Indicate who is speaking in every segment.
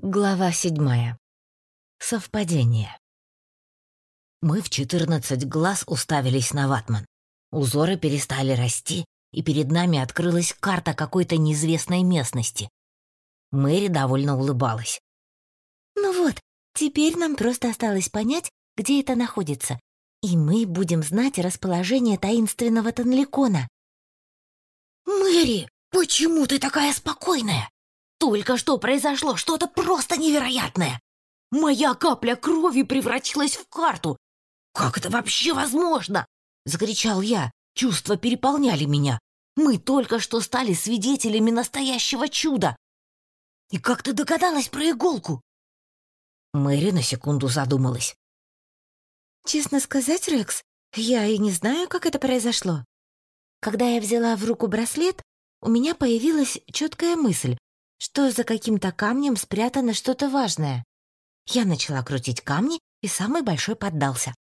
Speaker 1: Глава седьмая. Совпадение. Мы в четырнадцать глаз уставились на ватман. Узоры перестали расти, и перед нами открылась карта какой-то неизвестной местности. Мэри довольно улыбалась.
Speaker 2: «Ну вот, теперь нам просто осталось понять, где это находится, и мы будем знать расположение таинственного Танликона».
Speaker 1: «Мэри, почему ты такая спокойная?» Только что произошло что-то просто невероятное. Моя капля крови превратилась в карту. Как это вообще возможно? Закричал я. Чувства переполняли меня. Мы только что стали свидетелями настоящего чуда. И как ты догадалась про иголку? Мэри на секунду задумалась.
Speaker 2: Честно сказать, Рекс, я и не знаю, как это произошло. Когда я взяла в руку браслет, у меня появилась четкая мысль, что за каким-то камнем спрятано что-то важное. Я начала крутить камни, и самый большой поддался.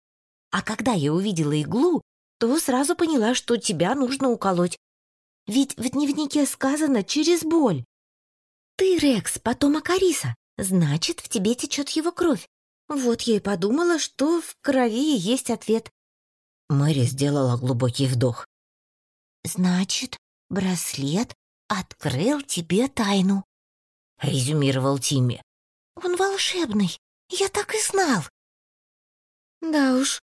Speaker 2: А когда я увидела иглу, то сразу поняла, что тебя нужно уколоть. Ведь в дневнике сказано «через боль». Ты, Рекс, потомок Ариса, значит, в тебе течет его кровь. Вот я и подумала, что в крови есть ответ.
Speaker 1: Мэри сделала глубокий вдох.
Speaker 2: Значит, браслет открыл тебе тайну», — резюмировал Тимми. «Он волшебный, я так и знал». «Да уж,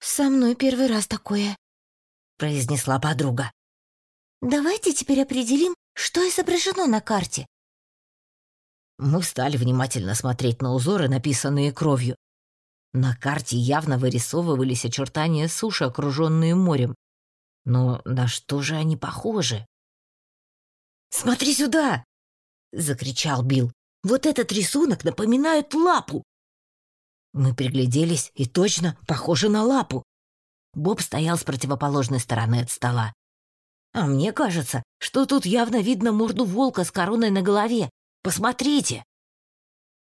Speaker 2: со мной первый раз такое», — произнесла подруга. «Давайте теперь определим, что изображено на карте».
Speaker 1: Мы стали внимательно смотреть на узоры, написанные кровью. На карте явно вырисовывались очертания суши, окруженные морем. Но на что же они похожи? «Смотри сюда!» — закричал Билл. «Вот этот рисунок напоминает лапу!» Мы пригляделись, и точно похоже на лапу. Боб стоял с противоположной стороны от стола. «А мне кажется, что тут явно видно морду волка с короной на голове. Посмотрите!»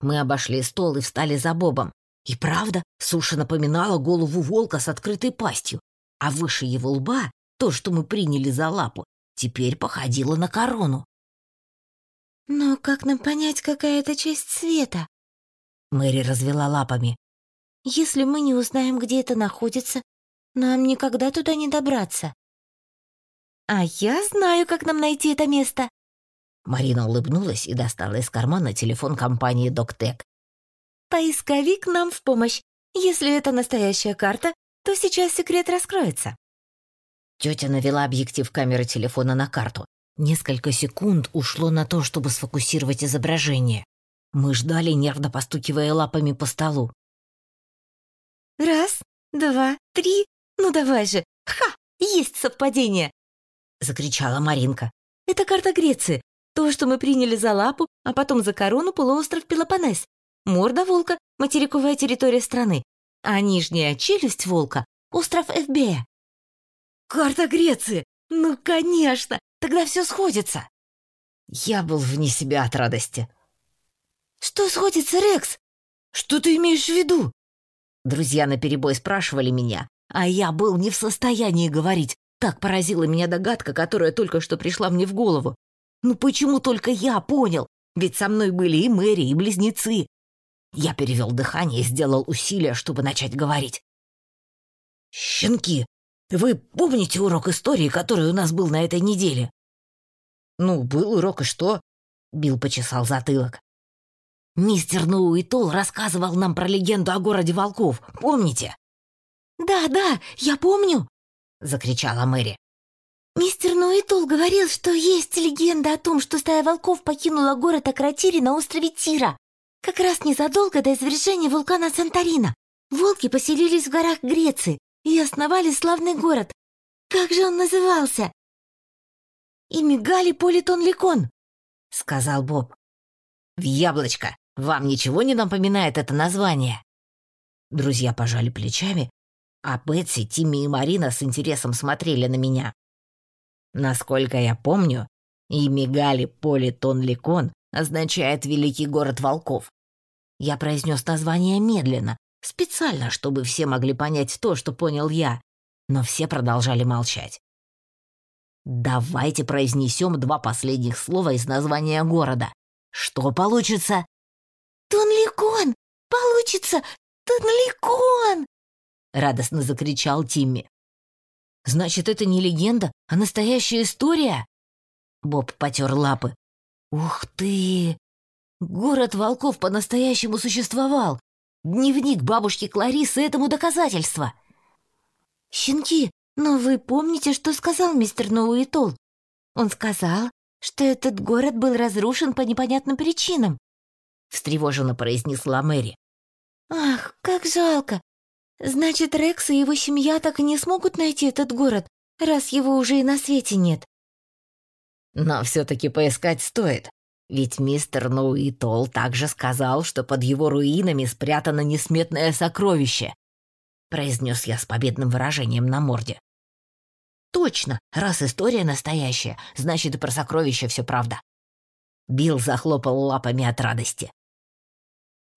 Speaker 1: Мы обошли стол и встали за Бобом. И правда, суша напоминала голову волка с открытой пастью, а выше его лба, то, что мы приняли за лапу, теперь походила на корону.
Speaker 2: «Но как нам понять, какая это часть света?»
Speaker 1: Мэри развела лапами.
Speaker 2: «Если мы не узнаем, где это находится, нам никогда туда не добраться». «А я знаю, как нам найти это место!»
Speaker 1: Марина улыбнулась и достала из кармана телефон компании «Доктек».
Speaker 2: «Поисковик нам в помощь. Если это настоящая карта, то сейчас секрет раскроется».
Speaker 1: Тетя навела объектив камеры телефона на карту. Несколько секунд ушло на то, чтобы сфокусировать изображение. Мы ждали, нервно постукивая лапами по столу.
Speaker 2: «Раз, два, три, ну давай же! Ха! Есть совпадение!» Закричала Маринка. «Это карта Греции. То, что мы приняли за лапу, а потом за корону полуостров Пелопоннес. Морда волка — материковая территория страны, а нижняя челюсть волка — остров Эвбея.
Speaker 1: «Карта Греции! Ну, конечно! Тогда все сходится!» Я был вне себя от радости.
Speaker 2: «Что сходится, Рекс?
Speaker 1: Что ты имеешь в виду?» Друзья наперебой спрашивали меня, а я был не в состоянии говорить. Так поразила меня догадка, которая только что пришла мне в голову. Ну почему только я понял? Ведь со мной были и Мэри, и близнецы. Я перевел дыхание и сделал усилия, чтобы начать говорить. «Щенки, вы помните урок истории, который у нас был на этой неделе? Ну, был урок, и что? Билл почесал затылок. Мистер Ноуитол рассказывал нам про легенду о городе волков, помните?
Speaker 2: Да, да, я помню, закричала Мэри. Мистер Ноуитол говорил, что есть легенда о том, что стая волков покинула город Акротири на острове Тира, как раз незадолго до извержения вулкана Санторина. Волки поселились в горах Греции, и основали славный город. Как же он назывался?» «И мигали Политон Ликон», — сказал Боб.
Speaker 1: «В яблочко! Вам ничего не напоминает это название?» Друзья пожали плечами, а Бетси, Тимми и Марина с интересом смотрели на меня. Насколько я помню, и Мигали Политон Ликон означает «великий город волков». Я произнес название медленно, Специально, чтобы все могли понять то, что понял я. Но все продолжали молчать. Давайте произнесем два последних слова из названия города. Что получится?
Speaker 2: Тунликон! Получится! Тунликон!»
Speaker 1: Радостно закричал Тимми. «Значит, это не легенда, а настоящая история?» Боб потер лапы. «Ух ты! Город волков по-настоящему существовал! Дневник бабушки Кларисы этому доказательство!»
Speaker 2: «Щенки, но вы помните, что сказал мистер Ноуитол? Он сказал, что этот город был разрушен по непонятным причинам», —
Speaker 1: встревоженно произнесла Мэри.
Speaker 2: «Ах, как жалко! Значит, Рекс и его семья так и не смогут найти этот город, раз его уже и на свете нет».
Speaker 1: «Но все-таки поискать стоит, ведь мистер Ноуитол также сказал, что под его руинами спрятано несметное сокровище», произнес я с победным выражением на морде. Точно, раз история настоящая, значит и про сокровища все правда. Билл захлопал лапами от радости.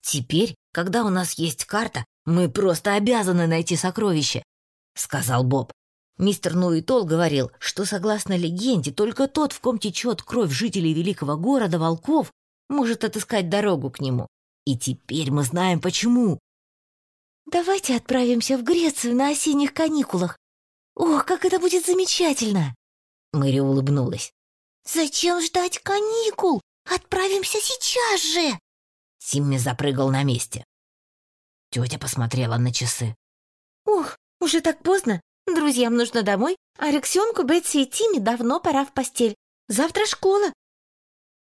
Speaker 1: Теперь, когда у нас есть карта, мы просто обязаны найти сокровище, сказал Боб. Мистер Нуитол говорил, что, согласно легенде, только тот, в ком течет кровь жителей великого города волков, может отыскать дорогу к нему. И теперь мы знаем почему.
Speaker 2: Давайте отправимся в Грецию на осенних каникулах. Ох, как это будет замечательно!»
Speaker 1: Мэри улыбнулась.
Speaker 2: «Зачем ждать каникул? Отправимся сейчас же!»
Speaker 1: Симми запрыгал на месте. Тетя посмотрела на часы.
Speaker 2: «Ух, уже так поздно. Друзьям нужно домой, а Рексенку, Бетси и Тимми давно пора в постель. Завтра школа».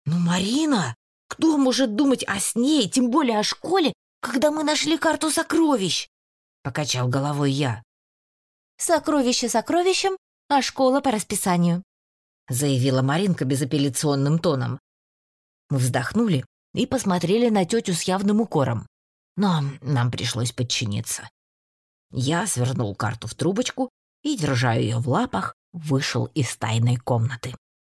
Speaker 1: «Ну, Марина, кто может думать о сне, тем более о школе, когда мы нашли карту сокровищ?» Покачал головой я.
Speaker 2: «Сокровище сокровищем, а школа по расписанию»,
Speaker 1: заявила Маринка безапелляционным тоном. Мы вздохнули и посмотрели на тетю с явным укором. Но нам пришлось подчиниться. Я свернул карту в трубочку и, держа ее в лапах, вышел из тайной комнаты.